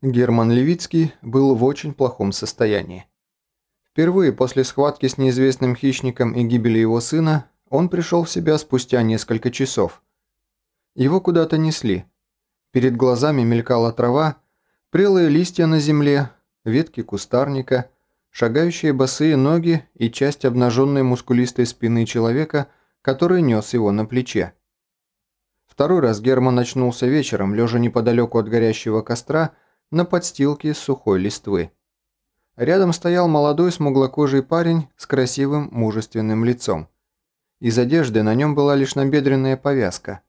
Герман Левицкий был в очень плохом состоянии. Впервые после схватки с неизвестным хищником и гибели его сына он пришел в себя спустя несколько часов. Его куда-то несли. Перед глазами мелькала трава, прелые листья на земле, ветки кустарника, шагающие босые ноги и часть обнаженной мускулистой спины человека, который нес его на плече. Второй раз Герман очнулся вечером, лежа неподалеку от горящего костра, на подстилке из сухой листвы. Рядом стоял молодой смуглокожий парень с красивым мужественным лицом. Из одежды на нем была лишь набедренная повязка.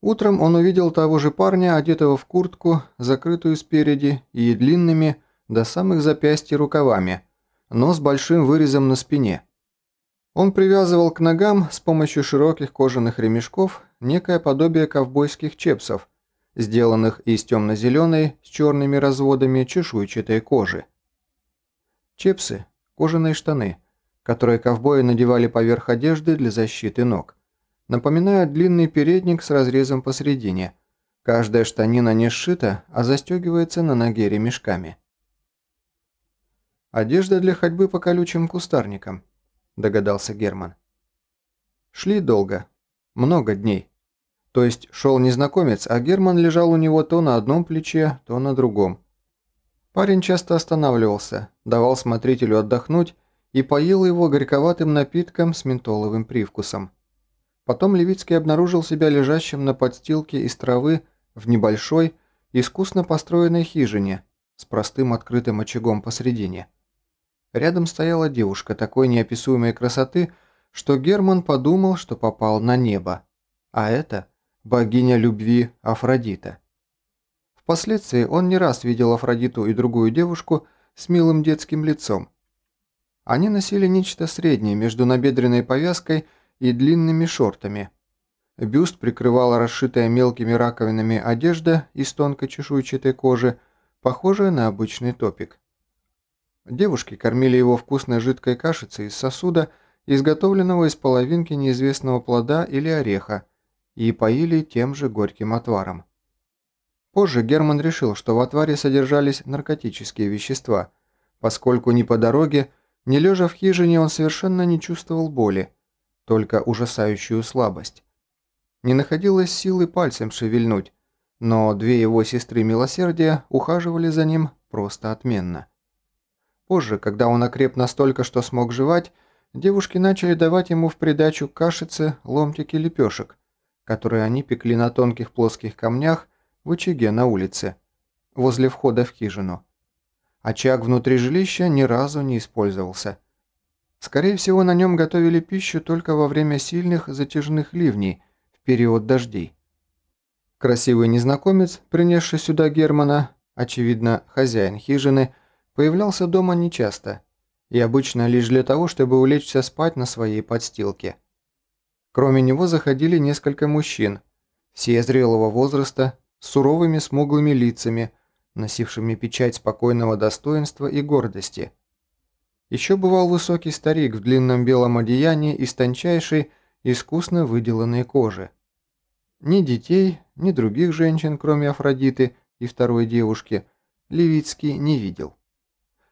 Утром он увидел того же парня, одетого в куртку, закрытую спереди и длинными до самых запястья рукавами, но с большим вырезом на спине. Он привязывал к ногам с помощью широких кожаных ремешков некое подобие ковбойских чепсов, сделанных из темно-зеленой с черными разводами чешуйчатой кожи. Чепсы – кожаные штаны, которые ковбои надевали поверх одежды для защиты ног. Напоминают длинный передник с разрезом посередине. Каждая штанина не сшита, а застегивается на ноге ремешками. «Одежда для ходьбы по колючим кустарникам», – догадался Герман. Шли долго. Много дней. То есть шел незнакомец, а Герман лежал у него то на одном плече, то на другом. Парень часто останавливался, давал смотрителю отдохнуть и поил его горьковатым напитком с ментоловым привкусом. Потом Левицкий обнаружил себя лежащим на подстилке из травы в небольшой, искусно построенной хижине с простым открытым очагом посредине. Рядом стояла девушка такой неописуемой красоты, что Герман подумал, что попал на небо. А это богиня любви Афродита. Впоследствии он не раз видел Афродиту и другую девушку с милым детским лицом. Они носили нечто среднее между набедренной повязкой и длинными шортами. Бюст прикрывала расшитая мелкими раковинами одежда из тонкой чешуйчатой кожи, похожая на обычный топик. Девушки кормили его вкусной жидкой кашицей из сосуда, изготовленного из половинки неизвестного плода или ореха, и поили тем же горьким отваром. Позже Герман решил, что в отваре содержались наркотические вещества, поскольку ни по дороге, ни лежа в хижине он совершенно не чувствовал боли, только ужасающую слабость. Не находилось силы пальцем шевельнуть, но две его сестры милосердия ухаживали за ним просто отменно. Позже, когда он окреп настолько, что смог жевать, девушки начали давать ему в придачу кашицы, ломтики лепешек, которые они пекли на тонких плоских камнях в очаге на улице, возле входа в хижину. Очаг внутри жилища ни разу не использовался. Скорее всего, на нем готовили пищу только во время сильных затяжных ливней в период дождей. Красивый незнакомец, принесший сюда Германа, очевидно, хозяин хижины, появлялся дома нечасто и обычно лишь для того, чтобы улечься спать на своей подстилке. Кроме него заходили несколько мужчин, все зрелого возраста, с суровыми смуглыми лицами, носившими печать спокойного достоинства и гордости. Еще бывал высокий старик в длинном белом одеянии из тончайшей, искусно выделанной кожи. Ни детей, ни других женщин, кроме Афродиты и второй девушки, Левицкий не видел.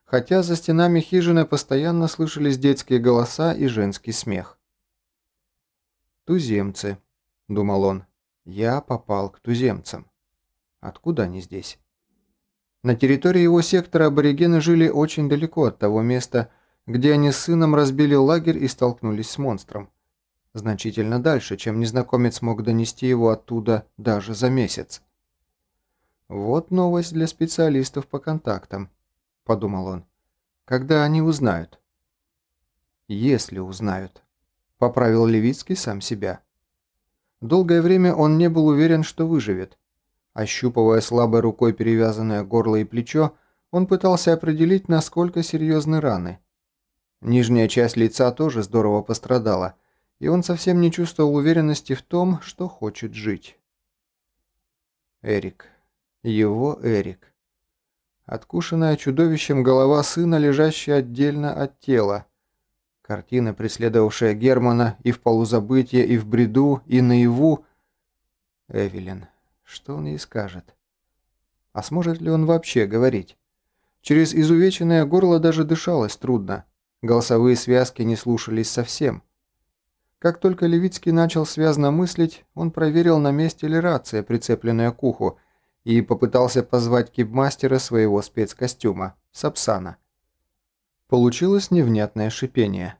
Хотя за стенами хижины постоянно слышались детские голоса и женский смех. «Туземцы», — думал он. «Я попал к туземцам. Откуда они здесь?» На территории его сектора аборигены жили очень далеко от того места, где они с сыном разбили лагерь и столкнулись с монстром. Значительно дальше, чем незнакомец мог донести его оттуда даже за месяц. «Вот новость для специалистов по контактам», – подумал он. «Когда они узнают?» «Если узнают» поправил Левицкий сам себя. Долгое время он не был уверен, что выживет. Ощупывая слабой рукой перевязанное горло и плечо, он пытался определить, насколько серьезны раны. Нижняя часть лица тоже здорово пострадала, и он совсем не чувствовал уверенности в том, что хочет жить. Эрик. Его Эрик. Откушенная чудовищем голова сына, лежащая отдельно от тела. Картина, преследовавшая Германа и в полузабытие, и в бреду, и наяву. Эвелин. Что он ей скажет? А сможет ли он вообще говорить? Через изувеченное горло даже дышалось трудно. Голосовые связки не слушались совсем. Как только Левицкий начал связно мыслить, он проверил, на месте ли рация, прицепленная к уху, и попытался позвать кибмастера своего спецкостюма, Сапсана. Получилось невнятное шипение.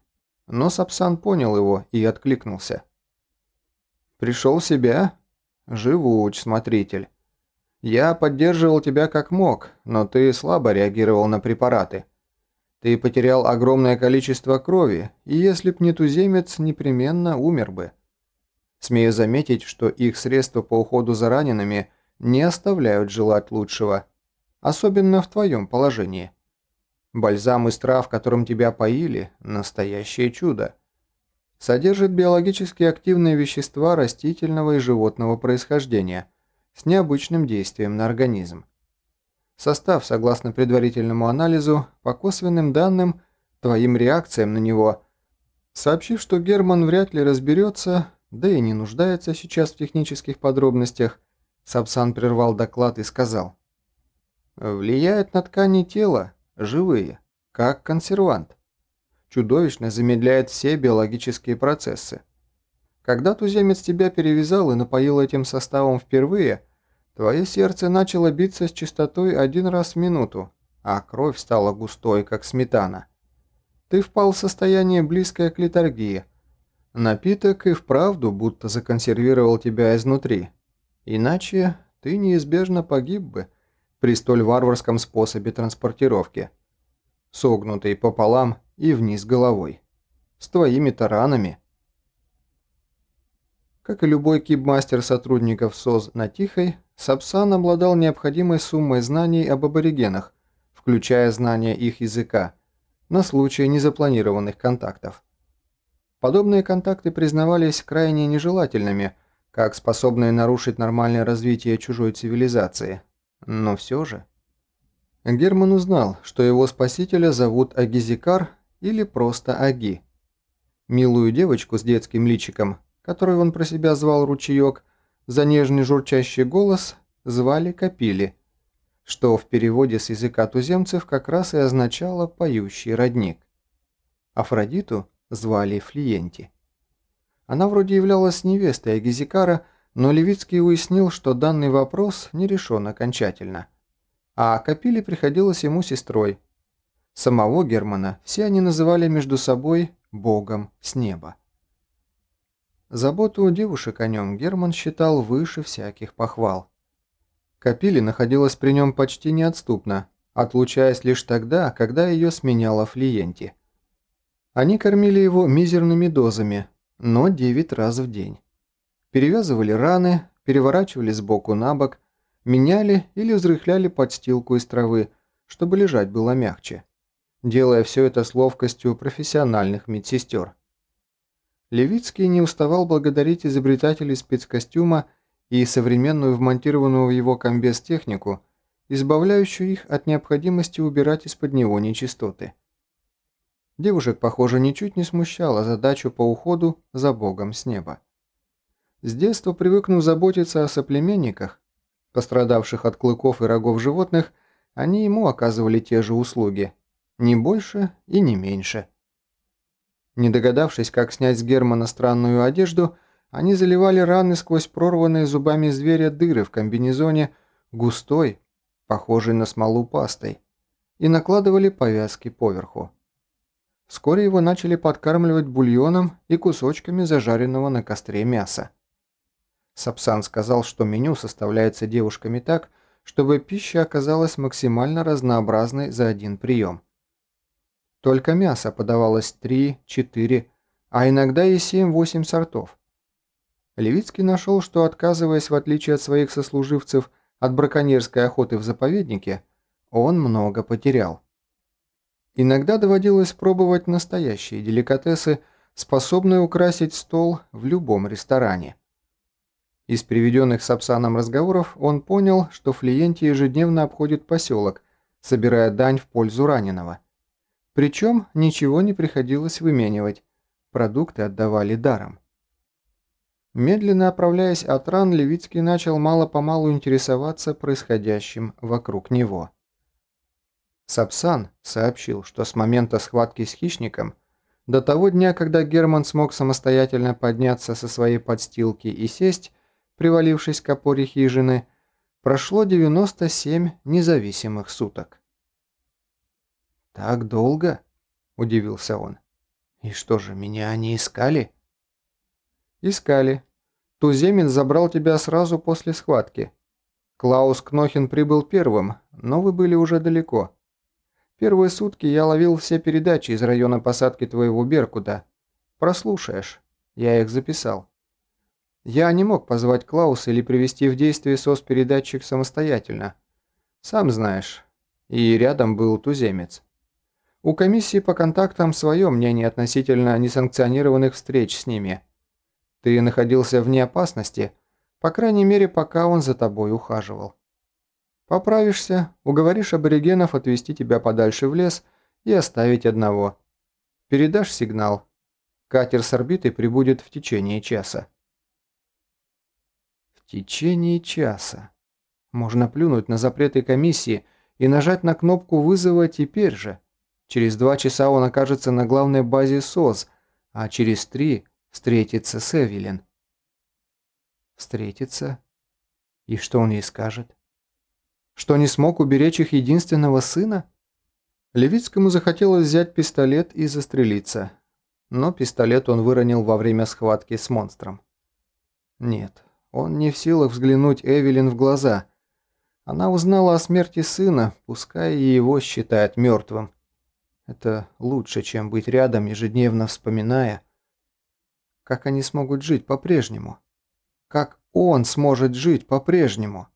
Но Сапсан понял его и откликнулся. «Пришел в себя? Живуч, смотритель. Я поддерживал тебя как мог, но ты слабо реагировал на препараты. Ты потерял огромное количество крови, и если б не туземец, непременно умер бы. Смею заметить, что их средства по уходу за ранеными не оставляют желать лучшего, особенно в твоем положении. Бальзам из трав, которым тебя поили – настоящее чудо. Содержит биологически активные вещества растительного и животного происхождения с необычным действием на организм. Состав, согласно предварительному анализу, по косвенным данным, твоим реакциям на него, сообщив, что Герман вряд ли разберется, да и не нуждается сейчас в технических подробностях, Сапсан прервал доклад и сказал. «Влияет на ткани тела, живые, как консервант. Чудовищно замедляет все биологические процессы. Когда туземец тебя перевязал и напоил этим составом впервые – Твое сердце начало биться с частотой один раз в минуту, а кровь стала густой, как сметана. Ты впал в состояние, близкое к литургии. Напиток и вправду будто законсервировал тебя изнутри. Иначе ты неизбежно погиб бы при столь варварском способе транспортировки. Согнутый пополам и вниз головой. С твоими таранами. Как и любой кибмастер сотрудников СОЗ на Тихой, Сапсан обладал необходимой суммой знаний об аборигенах, включая знания их языка, на случай незапланированных контактов. Подобные контакты признавались крайне нежелательными, как способные нарушить нормальное развитие чужой цивилизации. Но все же... Герман узнал, что его спасителя зовут Агизикар или просто Аги. Милую девочку с детским личиком, которую он про себя звал Ручеек, за нежный журчащий голос звали Капили, что в переводе с языка туземцев как раз и означало «поющий родник». Афродиту звали Флиенти. Она вроде являлась невестой Агизикара, но Левицкий уяснил, что данный вопрос не решен окончательно. А Капили приходилась ему сестрой. Самого Германа все они называли между собой «богом с неба». Заботу у девушек о нем Герман считал выше всяких похвал. Капили находилась при нем почти неотступно, отлучаясь лишь тогда, когда ее сменяла Флиенти. Они кормили его мизерными дозами, но 9 раз в день. Перевязывали раны, переворачивали сбоку на бок, меняли или взрыхляли подстилку из травы, чтобы лежать было мягче, делая все это с ловкостью профессиональных медсестер. Левицкий не уставал благодарить изобретателей спецкостюма и современную вмонтированную в его комбез технику, избавляющую их от необходимости убирать из-под него нечистоты. Девушек, похоже, ничуть не смущала задачу по уходу за богом с неба. С детства привыкнув заботиться о соплеменниках, пострадавших от клыков и рогов животных, они ему оказывали те же услуги, не больше и не меньше. Не догадавшись, как снять с Германа странную одежду, они заливали раны сквозь прорванные зубами зверя дыры в комбинезоне густой, похожей на смолу пастой, и накладывали повязки поверху. Вскоре его начали подкармливать бульоном и кусочками зажаренного на костре мяса. Сапсан сказал, что меню составляется девушками так, чтобы пища оказалась максимально разнообразной за один прием – только мясо подавалось 3, 4, а иногда и 7-8 сортов. Левицкий нашел, что отказываясь, в отличие от своих сослуживцев, от браконьерской охоты в заповеднике, он много потерял. Иногда доводилось пробовать настоящие деликатесы, способные украсить стол в любом ресторане. Из приведенных Сапсаном разговоров он понял, что Флиенти ежедневно обходит поселок, собирая дань в пользу раненого – причем ничего не приходилось выменивать, продукты отдавали даром. Медленно оправляясь от ран, Левицкий начал мало-помалу интересоваться происходящим вокруг него. Сапсан сообщил, что с момента схватки с хищником до того дня, когда Герман смог самостоятельно подняться со своей подстилки и сесть, привалившись к опоре хижины, прошло 97 независимых суток. «Так долго?» – удивился он. «И что же, меня они искали?» «Искали. Туземец забрал тебя сразу после схватки. Клаус Кнохин прибыл первым, но вы были уже далеко. Первые сутки я ловил все передачи из района посадки твоего Беркуда. Прослушаешь. Я их записал. Я не мог позвать Клауса или привести в действие СОС-передатчик самостоятельно. Сам знаешь. И рядом был туземец. У комиссии по контактам свое мнение относительно несанкционированных встреч с ними – ты находился вне опасности, по крайней мере, пока он за тобой ухаживал. Поправишься, уговоришь аборигенов отвезти тебя подальше в лес и оставить одного. Передашь сигнал. Катер с орбиты прибудет в течение часа. Течение часа. Можно плюнуть на запреты комиссии и нажать на кнопку вызова теперь же. Через два часа он окажется на главной базе СОС, а через три встретиться с Эвелин. Встретиться? И что он ей скажет? Что не смог уберечь их единственного сына? Левицкому захотелось взять пистолет и застрелиться, но пистолет он выронил во время схватки с монстром. Нет, он не в силах взглянуть Эвелин в глаза. Она узнала о смерти сына, пускай и его считает мертвым. Это лучше, чем быть рядом, ежедневно вспоминая, как они смогут жить по-прежнему? Как он сможет жить по-прежнему?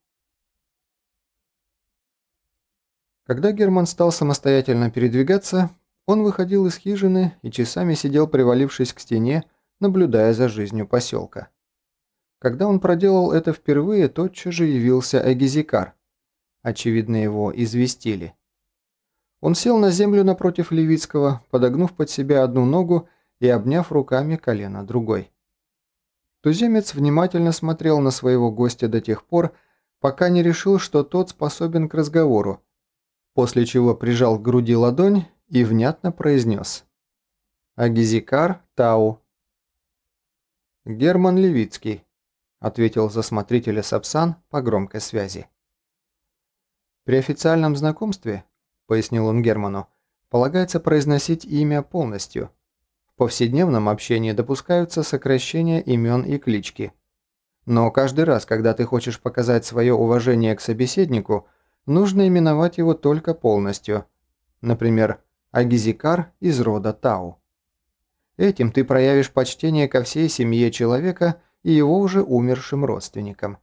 Когда Герман стал самостоятельно передвигаться, он выходил из хижины и часами сидел, привалившись к стене, наблюдая за жизнью поселка. Когда он проделал это впервые, тотчас же явился Эгизикар. Очевидно, его известили. Он сел на землю напротив Левицкого, подогнув под себя одну ногу и обняв руками колено другой. Туземец внимательно смотрел на своего гостя до тех пор, пока не решил, что тот способен к разговору, после чего прижал к груди ладонь и внятно произнес «Агизикар Тау». «Герман Левицкий», – ответил за Сапсан по громкой связи. «При официальном знакомстве», – пояснил он Герману, – «полагается произносить имя полностью – в повседневном общении допускаются сокращения имен и клички. Но каждый раз, когда ты хочешь показать свое уважение к собеседнику, нужно именовать его только полностью. Например, Агизикар из рода Тау. Этим ты проявишь почтение ко всей семье человека и его уже умершим родственникам.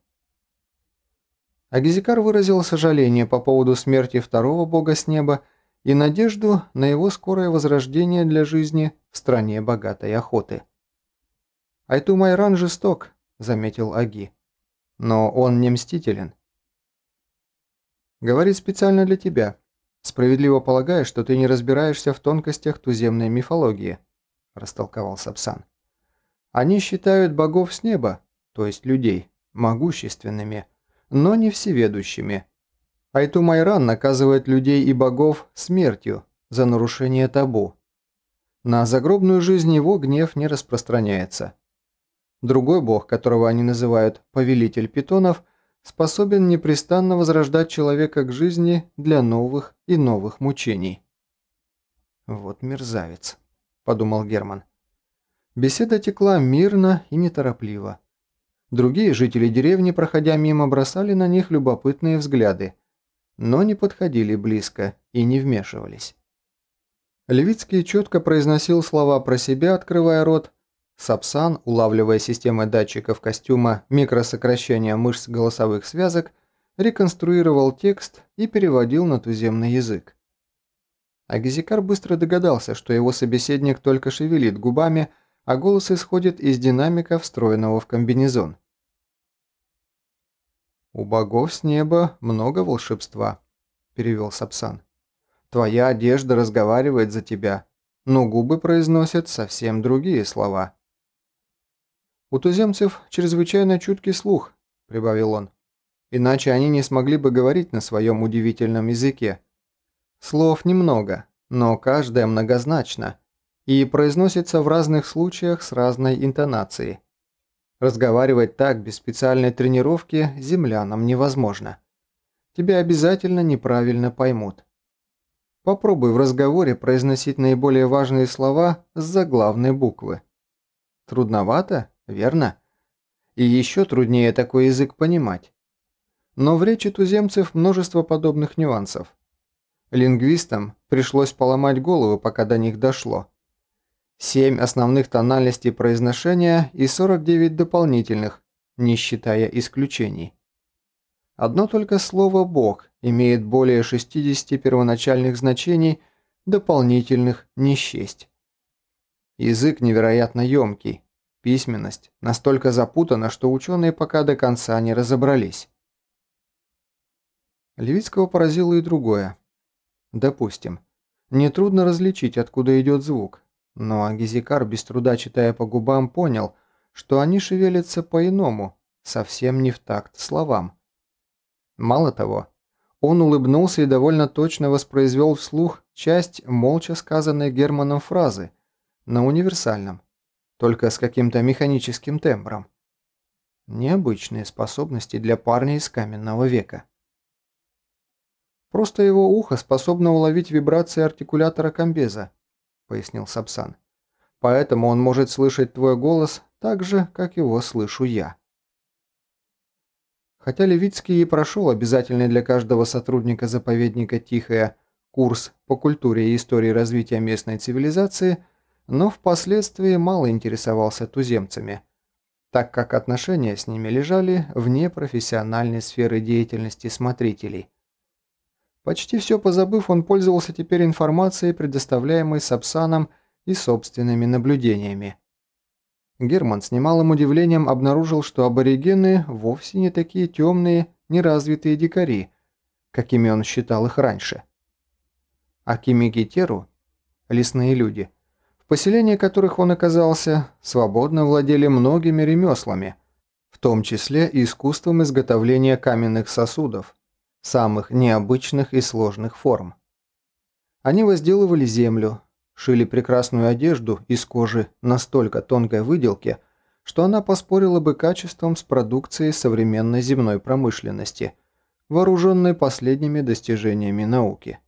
Агизикар выразил сожаление по поводу смерти второго бога с неба и надежду на его скорое возрождение для жизни в стране богатой охоты. «Айту Майран жесток», – заметил Аги. «Но он не мстителен». «Говорит специально для тебя, справедливо полагая, что ты не разбираешься в тонкостях туземной мифологии», – растолковал Сапсан. «Они считают богов с неба, то есть людей, могущественными, но не всеведущими» Айту Майран наказывает людей и богов смертью за нарушение табу. На загробную жизнь его гнев не распространяется. Другой бог, которого они называют «повелитель питонов», способен непрестанно возрождать человека к жизни для новых и новых мучений. «Вот мерзавец», – подумал Герман. Беседа текла мирно и неторопливо. Другие жители деревни, проходя мимо, бросали на них любопытные взгляды – но не подходили близко и не вмешивались. Левицкий четко произносил слова про себя, открывая рот. Сапсан, улавливая системой датчиков костюма микросокращения мышц голосовых связок, реконструировал текст и переводил на туземный язык. Агизикар быстро догадался, что его собеседник только шевелит губами, а голос исходит из динамика, встроенного в комбинезон. «У богов с неба много волшебства», – перевел Сапсан. «Твоя одежда разговаривает за тебя, но губы произносят совсем другие слова». «У туземцев чрезвычайно чуткий слух», – прибавил он. «Иначе они не смогли бы говорить на своем удивительном языке. Слов немного, но каждое многозначно и произносится в разных случаях с разной интонацией. Разговаривать так без специальной тренировки землянам невозможно. Тебя обязательно неправильно поймут. Попробуй в разговоре произносить наиболее важные слова с заглавной буквы. Трудновато, верно? И еще труднее такой язык понимать. Но в речи туземцев множество подобных нюансов. Лингвистам пришлось поломать голову, пока до них дошло. Семь основных тональностей произношения и 49 дополнительных, не считая исключений. Одно только слово «бог» имеет более 60 первоначальных значений, дополнительных не счесть. Язык невероятно емкий. Письменность настолько запутана, что ученые пока до конца не разобрались. Левицкого поразило и другое. Допустим, нетрудно различить, откуда идет звук, но Агизикар, без труда читая по губам, понял, что они шевелятся по-иному, совсем не в такт словам. Мало того, он улыбнулся и довольно точно воспроизвел вслух часть молча сказанной Германом фразы на универсальном, только с каким-то механическим тембром. Необычные способности для парня из каменного века. Просто его ухо способно уловить вибрации артикулятора комбеза, пояснил Сапсан. «Поэтому он может слышать твой голос так же, как его слышу я». Хотя Левицкий и прошел обязательный для каждого сотрудника заповедника Тихая курс по культуре и истории развития местной цивилизации, но впоследствии мало интересовался туземцами, так как отношения с ними лежали вне профессиональной сферы деятельности смотрителей – Почти все позабыв, он пользовался теперь информацией, предоставляемой Сапсаном и собственными наблюдениями. Герман с немалым удивлением обнаружил, что аборигены вовсе не такие темные, неразвитые дикари, какими он считал их раньше. А Кимигитеру, лесные люди, в поселении которых он оказался, свободно владели многими ремеслами, в том числе и искусством изготовления каменных сосудов – самых необычных и сложных форм. Они возделывали землю, шили прекрасную одежду из кожи настолько тонкой выделки, что она поспорила бы качеством с продукцией современной земной промышленности, вооруженной последними достижениями науки.